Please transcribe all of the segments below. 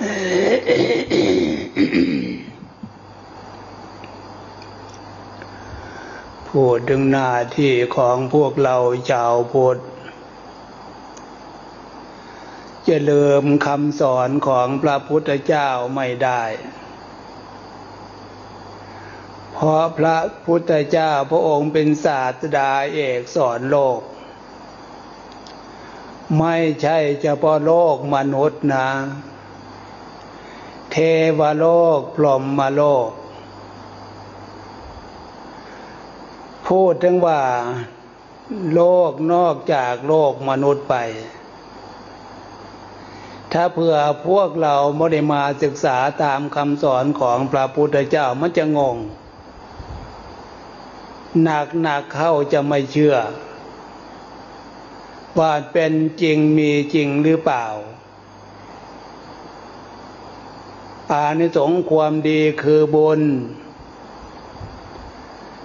พูดถึงหน้าที่ของพวกเราชาวพุทธจะลืมคำสอนของพระพุทธเจ้าไม่ได้ เพราะพระพุทธเจ้าพระองค์เป็นศาสดาเอกสอนโลก ไม่ใช่เฉพาะโลกมนุษย์นะ เทวโลกพรหมมาโลก พูดถึงว่าโลกนอกจากโลกมนุษย์ไป ถ้าเผื่อพวกเราไม่ได้มาศึกษาตามคำสอนของพระพุทธเจ้ามันจะงง หนักหนักเข้าจะไม่เชื่อ ว่าเป็นจริงมีจริงหรือเปล่า อานิสงส์ความดีคือบุญ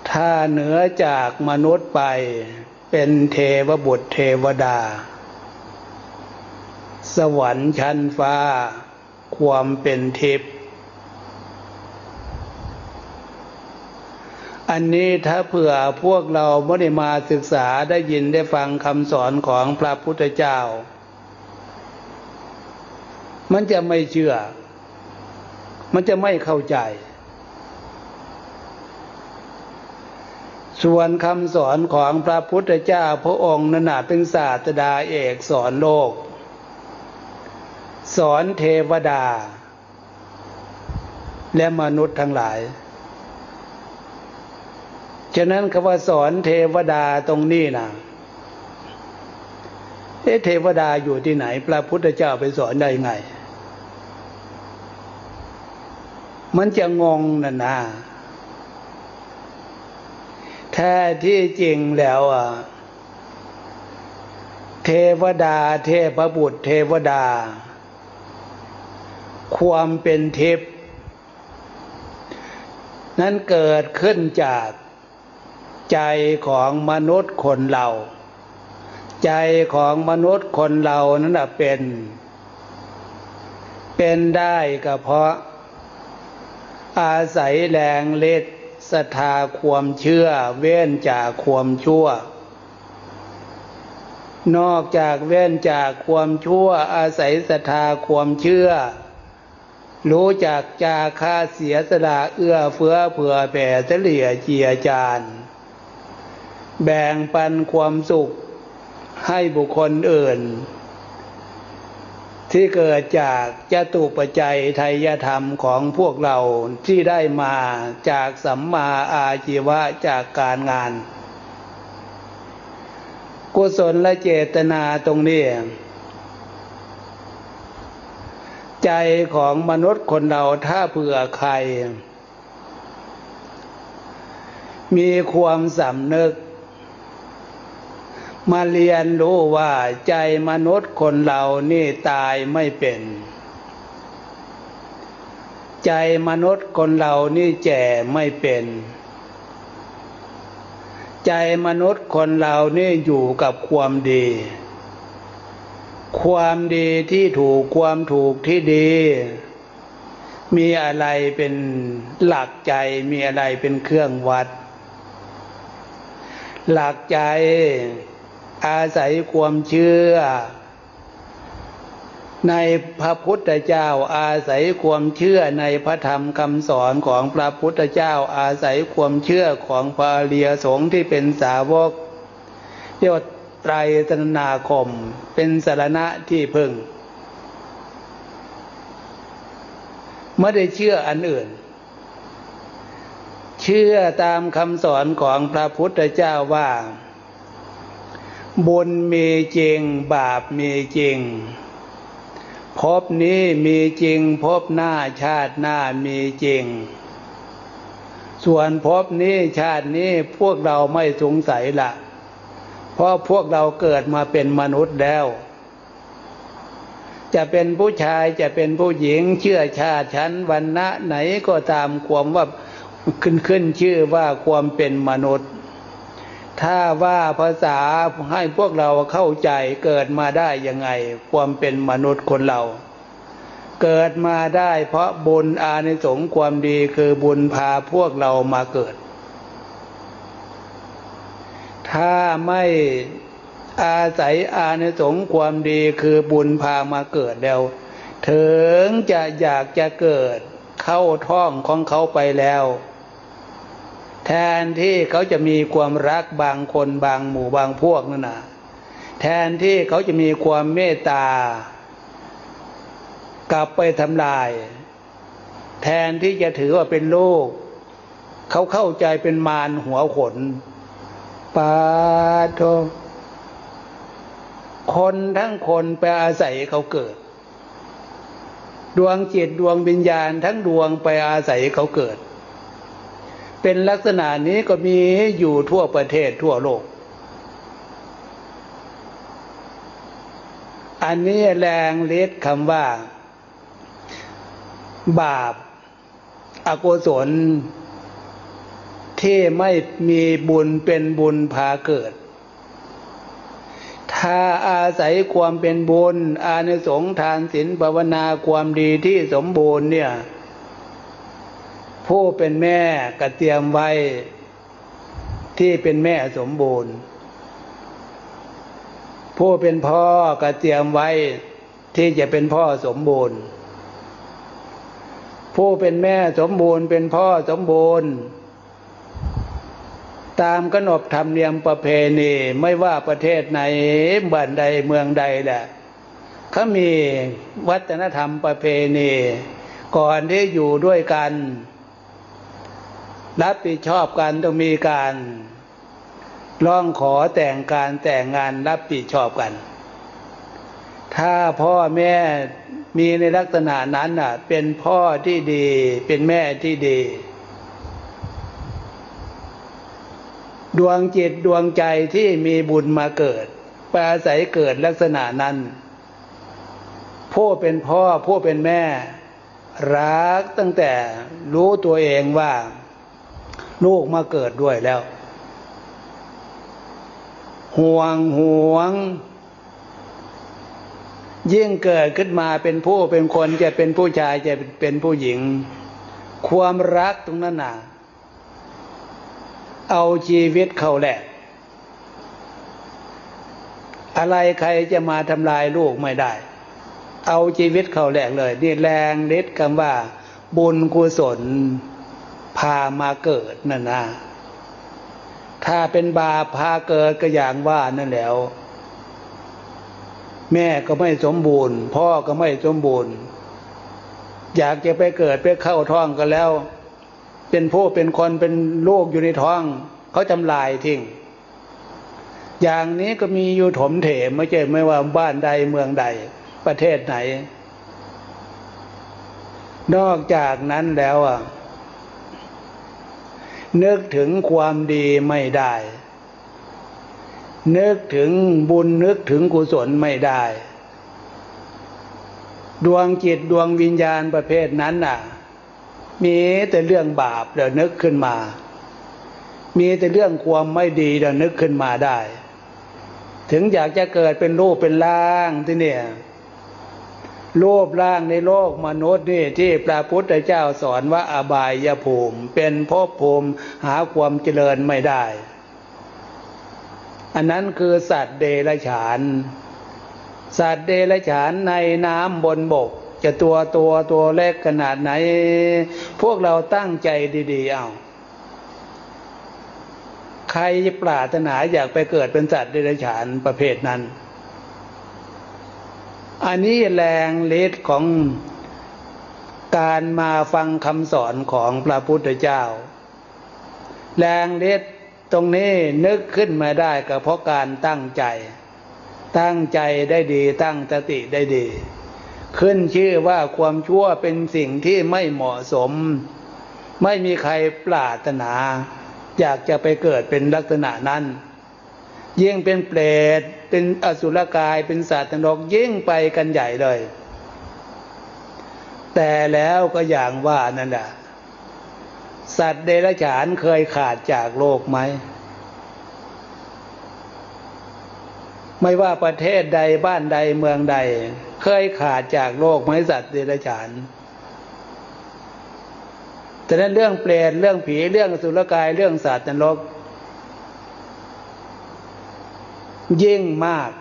ถ้าเหนือจากมนุษย์ไปเป็นเทวบุตรเทวดา สวรรค์ชั้นฟ้า ความเป็นทิพย์อันนี้ถ้าเผื่อพวกเราไม่ได้มาศึกษาได้ยินได้ฟังคำสอนของพระพุทธเจ้า มันจะไม่เชื่อ มันจะไม่เข้าใจ ส่วนคำสอนของพระพุทธเจ้าพระองค์นั้นเป็นศาสดาเอกสอนโลก สอนเทวดา และมนุษย์ทั้งหลายฉะนั้นคำว่าสอนเทวดาตรงนี้นะเอเทวดาอยู่ที่ไหน พระพุทธเจ้าไปสอนได้ไง มันจะงงนะนะแท้ที่จริงแล้วอะ เทวดา เทพบุตร เทวดา ความเป็นทิพย์นั้นเกิดขึ้นจากใจของมนุษย์คนเรา ใจของมนุษย์คนเรานั้นเป็น เป็นได้ก็เพราะ อาศัยแรงเล็ดศรัทธาความเชื่อเว้นจากความชั่ว นอกจากเว้นจากความชั่ว อาศัยศรัทธาความเชื่อ รู้จักจาค่าเสียสละเอื้อเฟื้อเผื่อแผ่เฉลี่ยเจียจานแบ่งปันความสุขให้บุคคลอื่น ที่เกิดจากจตุปัจจัยไทยธรรมของพวกเราที่ได้มาจากสัมมาอาชีวะจากการงาน กุศลและเจตนาตรงนี้ ใจของมนุษย์คนเราถ้าเผื่อใคร มีความสำนึก มาเรียนรู้ว่าใจมนุษย์คนเรานี่ตายไม่เป็น ใจมนุษย์คนเรานี่แก่ไม่เป็น ใจมนุษย์คนเรานี่อยู่กับความดี ความดีที่ถูกความถูกที่ดี มีอะไรเป็นหลักใจมีอะไรเป็นเครื่องวัด หลักใจ อาศัยความเชื่อ ในพระพุทธเจ้า อาศัยความเชื่อในพระธรรมคำสอนของพระพุทธเจ้า อาศัยความเชื่อของพระเรียสงฆ์ที่เป็นสาวกยศไตรตนาคม เป็นสารณะที่พึ่งไม่ได้เชื่ออันอื่น เชื่อตามคำสอนของพระพุทธเจ้าว่า บุญมีจริงบาปมีจริง พบนี้มีจริง พบหน้าชาติหน้ามีจริง ส่วนพบนี้ชาตินี้พวกเราไม่สงสัยละเพราะพวกเราเกิดมาเป็นมนุษย์แล้ว จะเป็นผู้ชายจะเป็นผู้หญิงเชื่อชาติชั้นวันณะไหนก็ตามความว่าขึ้นขึ้นชื่อว่าความเป็นมนุษย์ ถ้าว่าภาษาให้พวกเราเข้าใจเกิดมาได้ยังไง ความเป็นมนุษย์คนเรา เกิดมาได้เพราะบุญอานิสงส์ความดีคือบุญพาพวกเรามาเกิด ถ้าไม่อาศัยอานิสงส์ความดีคือบุญพามาเกิดแล้ว ถึงจะอยากจะเกิดเข้าท้องของเขาไปแล้ว แทนที่เขาจะมีความรักบางคนบางหมู่บางพวกนั่นนะแทนที่เขาจะมีความเมตตากลับไปทำลาย แทนที่จะถือว่าเป็นลูก เขาเข้าใจเป็นมารหัวขนปาโทคนทั้งคนไปอาศัยเขาเกิด ดวงจิตดวงวิญญาณทั้งดวงไปอาศัยเขาเกิด เป็นลักษณะนี้ก็มีอยู่ทั่วประเทศทั่วโลก อันนี้แรงเล็ดคำว่า บาปอากุศล ที่ไม่มีบุญเป็นบุญพาเกิด ถ้าอาศัยความเป็นบุญ อานิสงส์ทานศีลภาวนาความดีที่สมบูรณ์เนี่ย ผู้เป็นแม่ก็เตรียมไว้ที่เป็นแม่สมบูรณ์ ผู้เป็นพ่อก็เตรียมไว้ที่จะเป็นพ่อสมบูรณ์ ผู้เป็นแม่สมบูรณ์เป็นพ่อสมบูรณ์ ตามขนบธรรมเนียมประเพณีไม่ว่าประเทศไหนบ้านใดเมืองใดแหละเขามีวัฒนธรรมประเพณี ก่อนที่อยู่ด้วยกัน รับผิดชอบกันต้องมีการร้องขอแต่งการแต่งงานรับผิดชอบกัน ถ้าพ่อแม่มีในลักษณะนั้นอะ เป็นพ่อที่ดี เป็นแม่ที่ดี ดวงจิตดวงใจที่มีบุญมาเกิดปอาศัยเกิดลักษณะนั้นผู้เป็นพ่อผู้เป็นแม่ รักตั้งแต่รู้ตัวเองว่า ลูกมาเกิดด้วยแล้ว ห่วงห่วง ยิ่งเกิดขึ้นมาเป็นผู้เป็นคนจะเป็นผู้ชายจะเป็นผู้หญิง ความรักตรงนั้นน่ะ เอาชีวิตเขาแหละ อะไรใครจะมาทำลายลูกไม่ได้ เอาชีวิตเขาแหลกเลย นี่แรงเด็ดคำว่า บุญกุศล พามาเกิดนั่นนะถ้าเป็นบาพาเกิดก็อย่างว่านั่นแล้ว แม่ก็ไม่สมบูรณ์ พ่อก็ไม่สมบูรณ์ อยากจะไปเกิดไปเข้าท้องกันแล้ว เป็นผู้เป็นคนเป็นลูกอยู่ในท้องเขาจำลายทิ้งอย่างนี้ก็มีอยู่ถมเถมไม่ใช่ไม่ว่าบ้านใดเมืองใดประเทศไหน นอกจากนั้นแล้วอะ นึกถึงความดีไม่ได้ นึกถึงบุญนึกถึงกุศลไม่ได้ ดวงจิตดวงวิญญาณประเภทนั้นน่ะ มีแต่เรื่องบาปเดี๋ยวนึกขึ้นมา มีแต่เรื่องความไม่ดีเดี๋ยวนึกขึ้นมาได้ ถึงอยากจะเกิดเป็นรูปเป็นร่างที่เนี่ย รูปร่างในโลกมนุษย์นี่ที่พระพุทธเจ้าสอนว่าอบายภูมิ เป็นภพภูมิหาความเจริญไม่ได้ อันนั้นคือสัตว์เดรัจฉาน สัตว์เดรัจฉานในน้ำบนบก จะตัวตัวตัวเล็กขนาดไหน พวกเราตั้งใจดีๆเอาใครปรารถนาอยากไปเกิดเป็นสัตว์เดรัจฉานประเภทนั้น อันนี้แรงฤทธิ์ของการมาฟังคำสอนของพระพุทธเจ้า แรงฤทธิ์ตรงนี้นึกขึ้นมาได้ก็เพราะการตั้งใจ ตั้งใจได้ดีตั้งสติได้ดี ขึ้นชื่อว่าความชั่วเป็นสิ่งที่ไม่เหมาะสม ไม่มีใครปรารถนา อยากจะไปเกิดเป็นลักษณะนั้น ยิ่งเป็นเปรตเป็นอสุรกายเป็นสัตว์นรกยิ่งไปกันใหญ่เลย แต่แล้วก็อย่างว่านั่นแหละสัตว์เดรัจฉานเคยขาดจากโลกไหม ไม่ว่าประเทศใดบ้านใดเมืองใด เคยขาดจากโลกไหมสัตว์เดรัจฉานแต่นั้นเรื่องเปรตเรื่องผีเรื่องสุรกายเรื่องสัตว์นรก ยิ่งมาก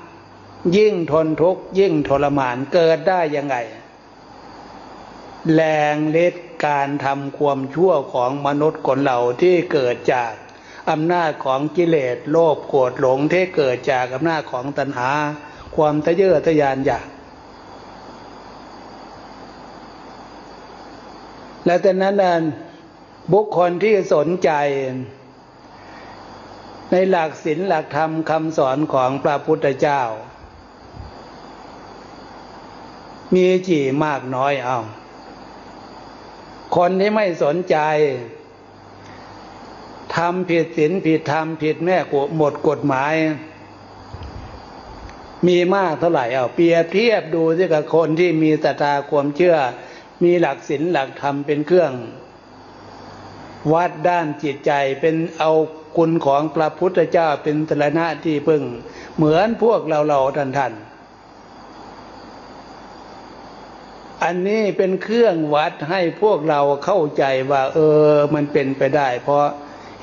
ยิ่งทนทุกข์ยิ่งทรมานเกิดได้ยังไง แรงเล็ดการทำความชั่วของมนุษย์คนเราที่เกิดจากอำนาจของกิเลสโลภโกรธหลงที่เกิดจากอำนาจของตัณหา ความทะเยอทะยานอยากและแต่นั้นนั้นบุคคลที่สนใจ ในหลักศีลหลักธรรมคำสอนของพระพุทธเจ้า มีจีมากน้อยเอา คนที่ไม่สนใจทำผิดศีลผิดธรรมผิดแม่หมดกฎหมาย มีมากเท่าไหร่เอาเปรียบเทียบดูสิกับคนที่มีตตาความเชื่อ มีหลักศีลหลักธรรมเป็นเครื่อง วัดด้านจิตใจเป็นเอา คุณของพระพุทธเจ้าเป็นตรณะที่พึ่ง เหมือนพวกเราเราท่านท่านอันนี้เป็นเครื่องวัดให้พวกเราเข้าใจว่า เออ มันเป็นไปได้ เพราะ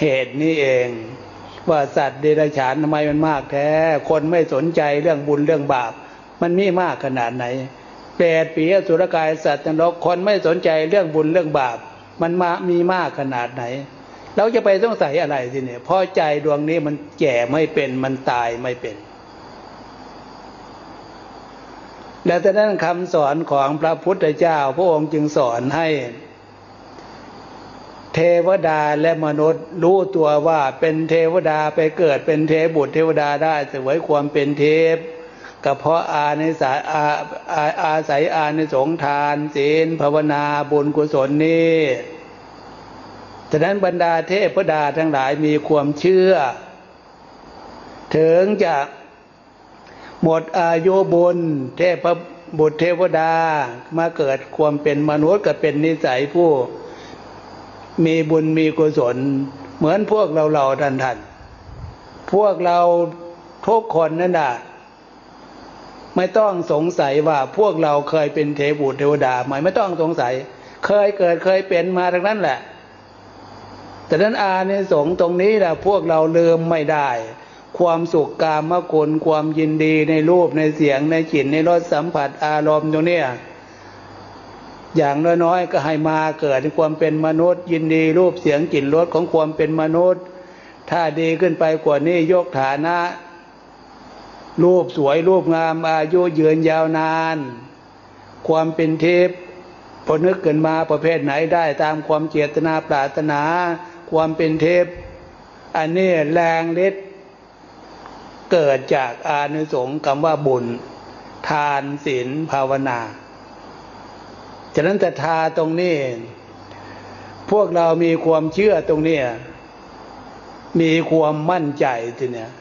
เหตุนี้เอง ว่าสัตว์เดรัจฉานทำไมมันมากแท้ คนไม่สนใจเรื่องบุญเรื่องบาป มันมีมากขนาดไหนเปรตปีสุรกายสัตว์นรกคนไม่สนใจเรื่องบุญเรื่องบาป มันมามีมากขนาดไหน เราจะไปต้องใส่อะไรสิเนี่ยเพราะใจดวงนี้มันแก่ไม่เป็นมันตายไม่เป็น และแต่นั้นคำสอนของพระพุทธเจ้า พระองค์จึงสอนให้ เทวดาและมนุษย์รู้ตัวว่าเป็นเทวดาไปเกิดเป็นเทบุตรเทวดาได้สวยความเป็นเทพก็เพราะอาในสายอาอาอาศัยอาในสงทานศีลภาวนาบุญกุศลนี้ ฉะนั้นบรรดาเทพดาทั้งหลายมีความเชื่อ ถึงจะหมดอายุบุญเทพบุตรเทวดามาเกิดความเป็นมนุษย์ก็เป็นนิสัยผู้ มีบุญมีกุศล เหมือนพวกเราเราท่านท่านพวกเราทุกคนนั่นน่ะไม่ต้องสงสัยว่าพวกเราเคยเป็นเทบุตรเทวดาไหมไม่ต้องสงสัย เคยเกิดเคยเป็นมาทั้งนั้นแหละ แต่นั้นอาในสงตรงนี้แหละพวกเราลืมไม่ได้ ความสุขกามคุณความยินดีในรูปในเสียงในกลิ่นในรสสัมผัสอารมณ์ตรงนี้อย่างน้อยๆก็ให้มาเกิดความเป็นมนุษย์ ยินดีรูปเสียงกลิ่นรสของความเป็นมนุษย์ ถ้าดีขึ้นไปกว่านี้ยกฐานะ รูปสวยรูปงามอายุยืนยาวนาน ความเป็นเทพพอนึกขึ้นมาประเภทไหนได้ตามความเจตนาปรารถนา ความเป็นเทพ อันนี้แรงฤทธิ์เกิดจากอานุสงส์คำว่าบุญ ทานศีลภาวนาฉะนั้นแต่ทาตรงนี้ พวกเรามีความเชื่อตรงนี้มีความมั่นใจทีเนี้ย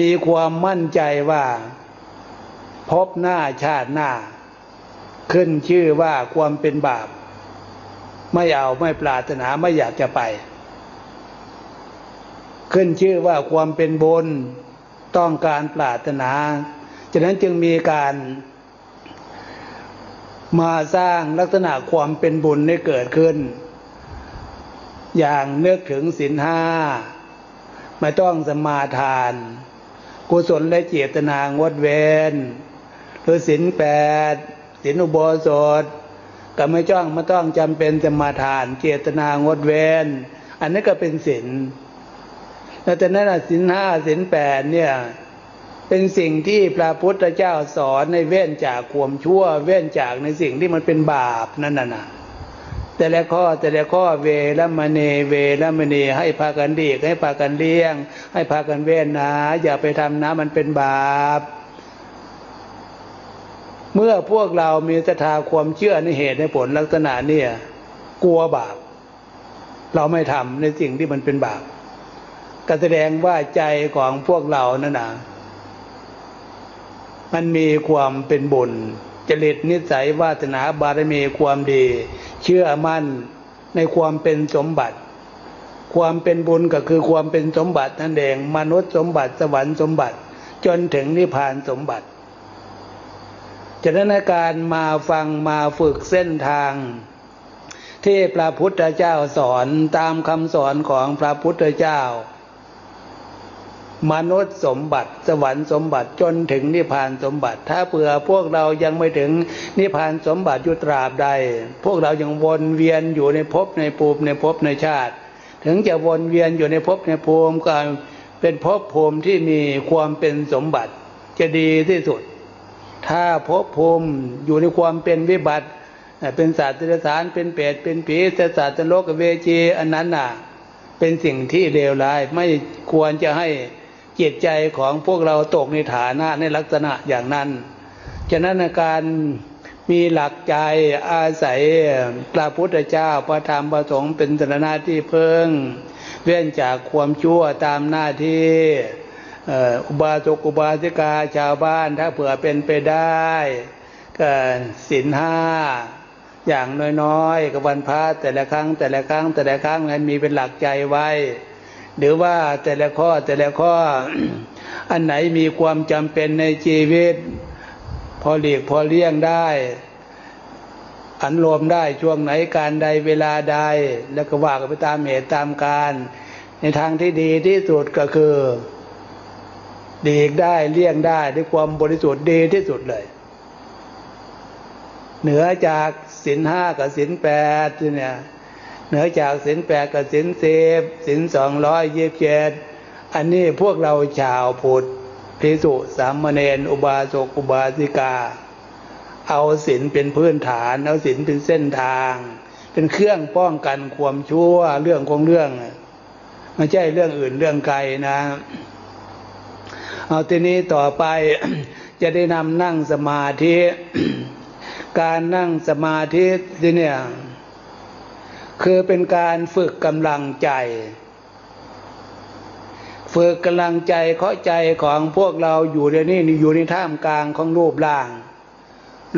มีความมั่นใจว่าพบหน้าชาติหน้า ขึ้นชื่อว่าความเป็นบาป ไม่เอาไม่ปรารถนาไม่อยากจะไป ขึ้นชื่อว่าความเป็นบุญต้องการปรารถนาฉะนั้นจึงมีการมาสร้างลักษณะความเป็นบุญให้เกิดขึ้น อย่างเนึกถึงศีลห้าไม่ต้องสมาทาน กุศลและเจตนางดเวนหรือศีลแปดศีลอุโบสถ ก็ไม่จ้องไม่ต้องจำเป็นสมาทาน เจตนางดเวนอันนี้ก็เป็นศีลแล้วแต่นั้นศีลห้าศีลแปดเนี่ยเป็นสิ่งที่พระพุทธเจ้าสอนในเว้นจากความชั่ว เว้นจากในสิ่งที่มันเป็นบาปนั่นน่ะแต่ละข้อแต่ละข้อเวรมณีเวรมณีให้พากันดีกให้พากันเลี้ยง ให้พากันเว้นนะ อย่าไปทำนะมันเป็นบาป เมื่อพวกเรามีศรัทธาความเชื่อในเหตุในผลลักษณะเนี่ย กลัวบาป เราไม่ทำในสิ่งที่มันเป็นบาปก็แสดงว่าใจของพวกเรานั่นนะมันมีความเป็นบุญจริตนิสัยวาสนาบารมีความดี เชื่อมั่นในความเป็นสมบัติ ความเป็นบุญก็คือความเป็นสมบัตินั่นเองมนุษย์สมบัติสวรรค์สมบัติ จนถึงนิพพานสมบัติ จากนั้นการมาฟังมาฝึกเส้นทาง ที่พระพุทธเจ้าสอนตามคำสอนของพระพุทธเจ้า มนุษย์สมบัติสวรรค์สมบัติจนถึงนิพพานสมบัติ ถ้าเผื่อพวกเรายังไม่ถึงนิพพานสมบัติยุตราบใด พวกเรายังวนเวียนอยู่ในภพในภูมิในภพในชาติ ถึงจะวนเวียนอยู่ในภพในภูมิก็เป็นภพภูมิที่มีความเป็นสมบัติจะดีที่สุด ถ้าภพภูมิอยู่ในความเป็นวิบัติ เป็นศาสตร์สารเป็นเปรตเป็นผีศาสตร์โลกเวจีอันนั้นน่ะ เป็นสิ่งที่เลวร้ายไม่ควรจะให้จิตใจของพวกเราตกในฐานะในลักษณะอย่างนั้น ฉะนั้นการมีหลักใจอาศัยพระพุทธเจ้าพระธรรมพระสงฆ์เป็นสนาที่เพิ่งเว้นจากความชั่วตามหน้าที่ อุบาสกอุบาสิกาชาวบ้านถ้าเผื่อเป็นไปได้ก็สินห้าอย่างน้อยๆกับวันพระแต่ละครั้ง แต่ละครั้ง แต่ละครั้งนั้นมีเป็นหลักใจไว้ หรือว่าแต่ละข้อแต่ละข้ออันไหนมีความจำเป็นในชีวิต พอหลีกพอเลี่ยงได้ อันรวมได้ช่วงไหนการใดเวลาใด แล้วก็ว่ากันไปตามเหตุตามการ ในทางที่ดีที่สุดก็คือ ดีกได้เลี่ยงได้ด้วยความบริสุทธิ์ดีที่สุดเลย เหนือจากศินห้ากับศินแปดเนี่ยเหนือจากสินแปดกับสินสิบสินสองร้อยยี่สิบเจ็ดอันนี้พวกเราชาวพุทธพิสุสามเณรอุบาสกอุบาสิกา เอาศีลเป็นพื้นฐาน เอาศีลเป็นเส้นทาง เป็นเครื่องป้องกันความชั่วเรื่องของเรื่องไม่ใช่เรื่องอื่นเรื่องไกลนะ เอาทีนี้ต่อไปจะได้นำนั่งสมาธิ การนั่งสมาธิที่เนี่ยคือเป็นการฝึกกำลังใจ ฝึกกำลังใจเข้าใจของพวกเราอยู่ในนี้อยู่ในท่ามกลางของรูปร่าง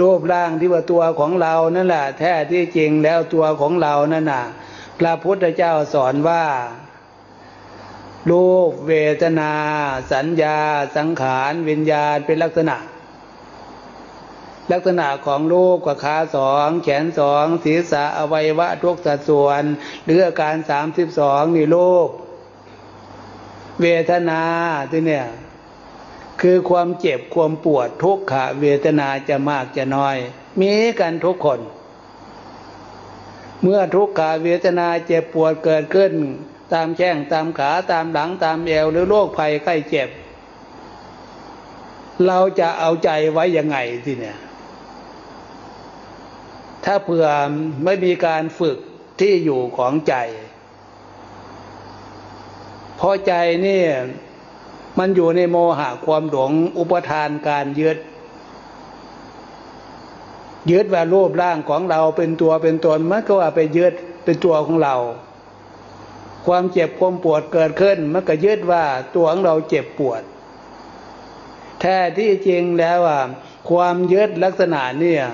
รูปร่างที่ว่าตัวของเรานั่นแหละแท้ที่จริงแล้วตัวของเรานั่นน่ะ พระพุทธเจ้าสอนว่า รูปเวทนา สัญญา สังขาร วิญญาณเป็นลักษณะ ลักษณะของลูกกับขาสองแขนสองศีรษะอวัยวะทุกสัดส่วน หรืออาการสามสิบสองนี่ลูกเวทนาที่เนี่ยคือความเจ็บความปวดทุกขะเวทนาจะมากจะน้อย มีกันทุกคน เมื่อทุกขะเวทนาเจ็บปวดเกิดขึ้น ตามแข้งตามขาตามหลังตามเอวหรือโรคภัยไข้เจ็บ เราจะเอาใจไว้ยังไงทีเนี่ยถ้าเผื่อไม่มีการฝึกที่อยู่ของใจพอใจนี่มันอยู่ในโมหะความหลงอุปทานการยึดยึดว่ารูปร่างของเราเป็นตัวเป็นตนมันก็ว่าไปยึดเป็นตัวของเรา ความเจ็บความปวดเกิดขึ้นมันก็ยึดว่าตัวของเราเจ็บปวด แท้ที่จริงแล้วอะความยึดลักษณะเนี่ย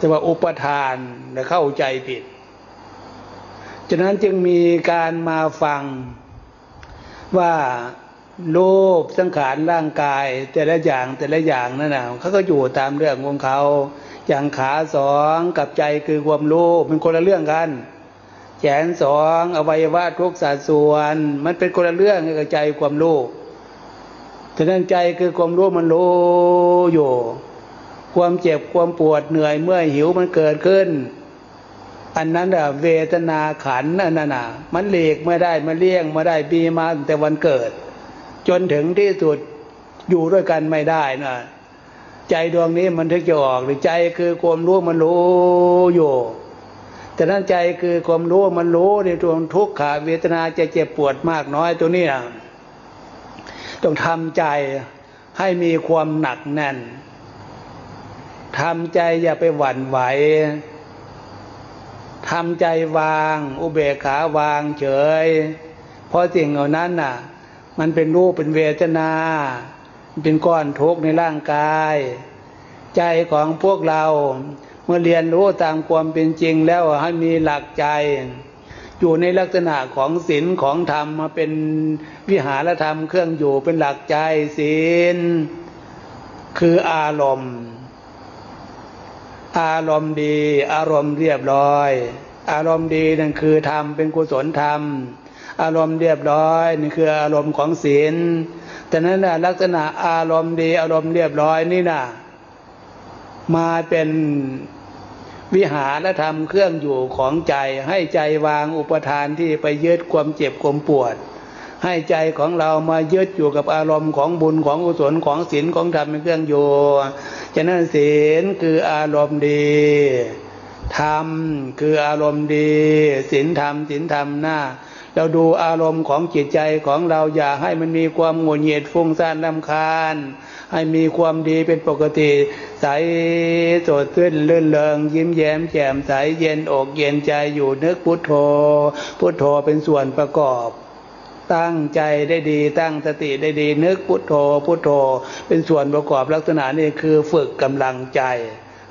จะว่าอุปทานและเข้าใจผิดฉะนั้นจึงมีการมาฟังว่ารูปสังขารร่างกาย แต่ละอย่างแต่ละอย่างนั่นนะเขาก็อยู่ตามเรื่องของเขา อย่างขาสองกับใจคือความรู้เป็นคนละเรื่องกัน แขนสองอวัยวะทุกสัดส่วน มันเป็นคนละเรื่องกับใจความรู้ฉะนั้นใจคือความรู้มันรู้อยู่ ความเจ็บความปวดเหนื่อยเมื่อยหิวมันเกิดขึ้น อันนั้นอะเวทนาขันนั่นน่ะมันเลีกไม่ได้มาเลี่ยงมาได้ปีมาแต่วันเกิด จนถึงที่สุดอยู่ด้วยกันไม่ได้นะใจดวงนี้มันถึงจะออกหรือใจคือความรู้มันรู้อยู่ แต่นั้นใจคือความรู้มันรู้ในตัวทุกข์ขาเวทนาจะเจ็บปวดมากน้อยตัวนี้ต้องทำใจให้มีความหนักแน่นทำใจอย่าไปหวั่นไหวทำใจวาง อุเบกขาวางเฉย เพราะสิ่งเหล่านั้นน่ะ มันเป็นรูปเป็นเวทนาเป็นก้อนทุกข์ในร่างกาย ใจของพวกเรา มื่อเรียนรู้ตามความเป็นจริงแล้วให้มีหลักใจ อยู่ในลักษณะของศีลของธรรมมาเป็นวิหารธรรมเครื่องอยู่เป็นหลักใจศีลคืออารมณ์ อารมณ์ดี อารมณ์เรียบร้อย อารมณ์ดีนั่นคือธรรมเป็นกุศลธรรม อารมณ์เรียบร้อยนี่คืออารมณ์ของศีลแต่นั้นนะลักษณะอารมณ์ดี อารมณ์เรียบร้อยนี่นะมาเป็น วิหารธรรมเครื่องอยู่ของใจ ให้ใจวางอุปทานที่ไปยึดความเจ็บความปวด ให้ใจของเรามายึดอยู่กับอารมณ์ของบุญของกุศลของศีลของธรรมเป็นเครื่องอยู่ฉะนั้นศีลคืออารมณ์ดีธรรมคืออารมณ์ดีศีลธรรมศีลธรรมหน้า เราดูอารมณ์ของจิตใจของเราอย่าให้มันมีความหงุดหงิดฟุ้งซ่านลำคาญ ให้มีความดีเป็นปกติ ใสสดขึ้นลื่นเริงยิ้มแย้มแจ่มใสเย็นอกเย็นใจอยู่นึกพุทโธ พุทโธเป็นส่วนประกอบตั้งใจได้ดีตั้งสติได้ดี นึกพุทโธพุทโธ เป็นส่วนประกอบลักษณะนี้คือฝึกกำลังใจ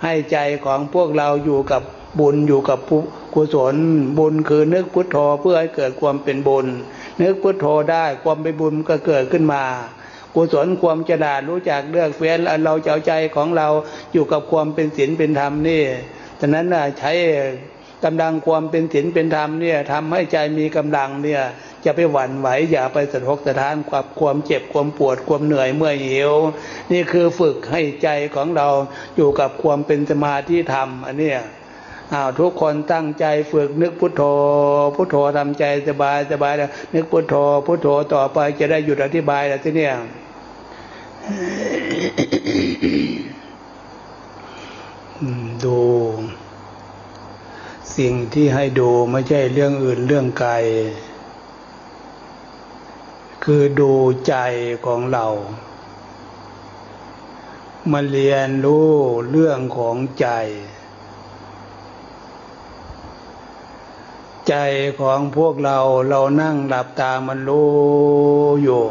ให้ใจของพวกเราอยู่กับบุญอยู่กับกุศลบุญคือนึกพุทโธเพื่อให้เกิดความเป็นบุญ นึกพุทโธได้ความเป็นบุญก็เกิดขึ้นมา กุศลความจะดรู้จักเลือกเฟ้นเราเจ้าใจของเราอยู่กับความเป็นศีลเป็นธรรมนี่ฉะนั้นใช้กำลังความเป็นศีลเป็นธรรมเนี่ยทำให้ใจมีกำลังเนี่ยจะไปหวั่นไหวอย่าไปสะทกสะท้านความความเจ็บความปวดความเหนื่อยเมื่อยหิว นี่คือฝึกให้ใจของเราอยู่กับความเป็นสมาธิธรรมอันนี้ อ้าวทุกคนตั้งใจฝึกนึกพุทโธ พุทโธทำใจสบายสบายแล้วนึกพุทโธ พุทโธต่อไปจะได้หยุดอธิบายแล้วที่เนี่ยดูสิ่งที่ให้ดูไม่ใช่เรื่องอื่นเรื่องไกล คือดูใจของเรา มาเรียนรู้เรื่องของใจ ใจของพวกเราเรานั่งหลับตามันรู้อยู่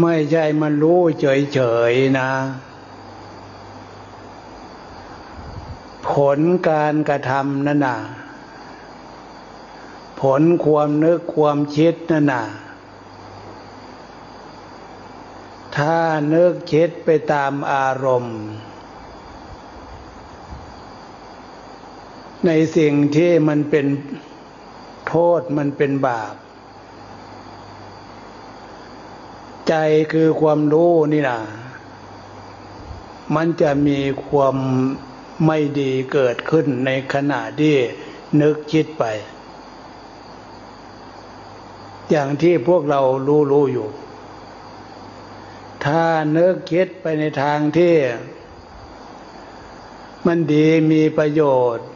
ไม่ใช่มันรู้เฉยๆนะ ผลการกระทำนั่นน่ะ ผลความนึกความคิดนั่นน่ะ ถ้านึกคิดไปตามอารมณ์ ในสิ่งที่มันเป็นโทษมันเป็นบาป ใจคือความรู้นี่นะมันจะมีความไม่ดีเกิดขึ้นในขณะที่นึกคิดไป อย่างที่พวกเรารู้รู้อยู่ ถ้านึกคิดไปในทางที่ มันดีมีประโยชน์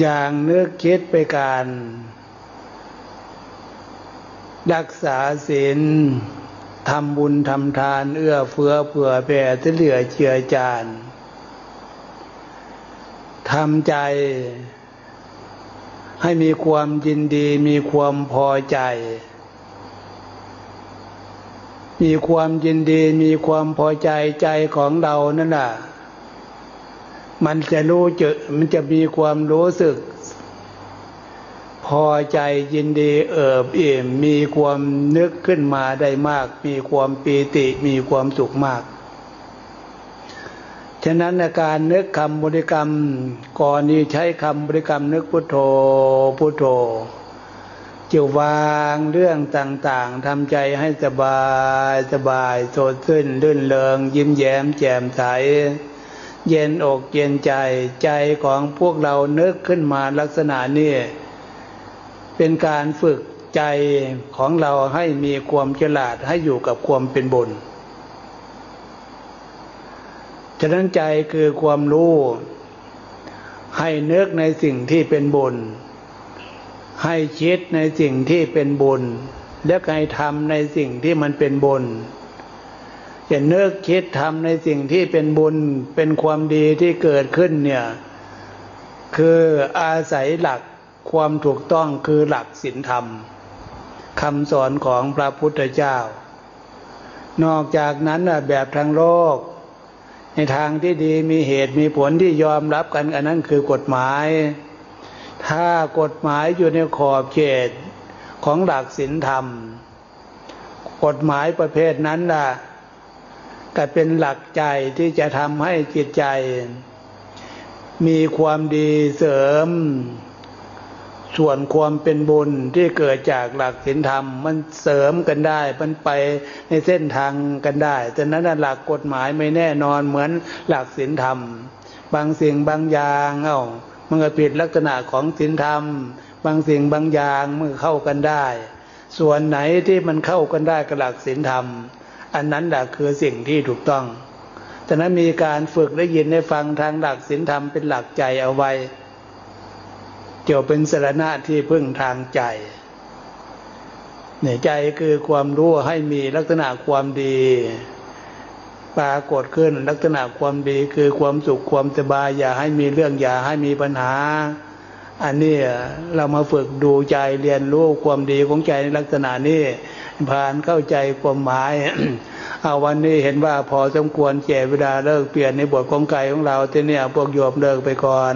อย่างนึกคิดไปการ รักษาศีลทำบุญทำทานเอื้อเฟื้อเผื่อแผ่ที่เหลือเชื่อจานทำใจให้มีความยินดีมีความพอใจ มีความยินดีมีความพอใจใจของเรานั่นแหละ มันจะรู้จะมันจะมีความรู้สึก พอใจยินดีเอิบอิ่มมีความนึกขึ้นมาได้มาก มีความปีติมีความสุขมาก ฉะนั้นการนึกคำบริกรรมก่อนนี้ใช้คำบริกรรมนึกพุทโธพุทโธจะวางเรื่องต่างๆทำใจให้สบายสบายสดชื่นลื่นเริงยิ้มแย้มแจ่มใส เย็นอกเย็นใจใจของพวกเรานึกขึ้นมาลักษณะนี้เป็นการฝึกใจของเราให้มีความฉลาดให้อยู่กับความเป็นบุญฉะนั้นใจคือความรู้ ให้นึกในสิ่งที่เป็นบุญ ให้คิดในสิ่งที่เป็นบุญ และให้ทำในสิ่งที่มันเป็นบุญ จะนึกคิดทำในสิ่งที่เป็นบุญเป็นความดีที่เกิดขึ้นเนี่ย คืออาศัยหลักความถูกต้องคือหลักศีลธรรมคำสอนของพระพุทธเจ้า นอกจากนั้นแบบทางโลก ในทางที่ดีมีเหตุมีผลที่ยอมรับกันอันนั้นคือกฎหมาย ถ้ากฎหมายอยู่ในขอบเขตของหลักศีลธรรม กฎหมายประเภทนั้นล่ะ ก็เป็นหลักใจที่จะทำให้จิตใจ มีความดีเสริม ส่วนความเป็นบุญที่เกิดจากหลักศีลธรรม มันเสริมกันได้ มันไปในเส้นทางกันได้แต่นั้นหลักกฎหมายไม่แน่นอนเหมือนหลักศีลธรรม บางสิ่งบางอย่างเอ้ามันก็ผิดลักษณะของศีลธรรม บางสิ่งบางอย่างมันเข้ากันได้ ส่วนไหนที่มันเข้ากันได้กับหลักศีลธรรม อันนั้นแหละคือสิ่งที่ถูกต้องฉะนั้นมีการฝึกได้ยินได้ฟังทางหลักศีลธรรมเป็นหลักใจเอาไว้ เกี่ยวเป็นสารณะที่พึ่งทางใจเนี่ยใจคือความรู้ให้มีลักษณะความดี ปรากฏขึ้นลักษณะความดีคือความสุขความสบาย อย่าให้มีเรื่องอย่าให้มีปัญหา อันนี้เรามาฝึกดูใจเรียนรู้ความดีของใจในลักษณะนี้ผ่านเข้าใจความหมายเอาวันนี้เห็นว่าพอสมควรแก่เวลาเลิกเปลี่ยนในบทของไก่ของเราที่เนี่ยพวกโยมเลิกไปก่อน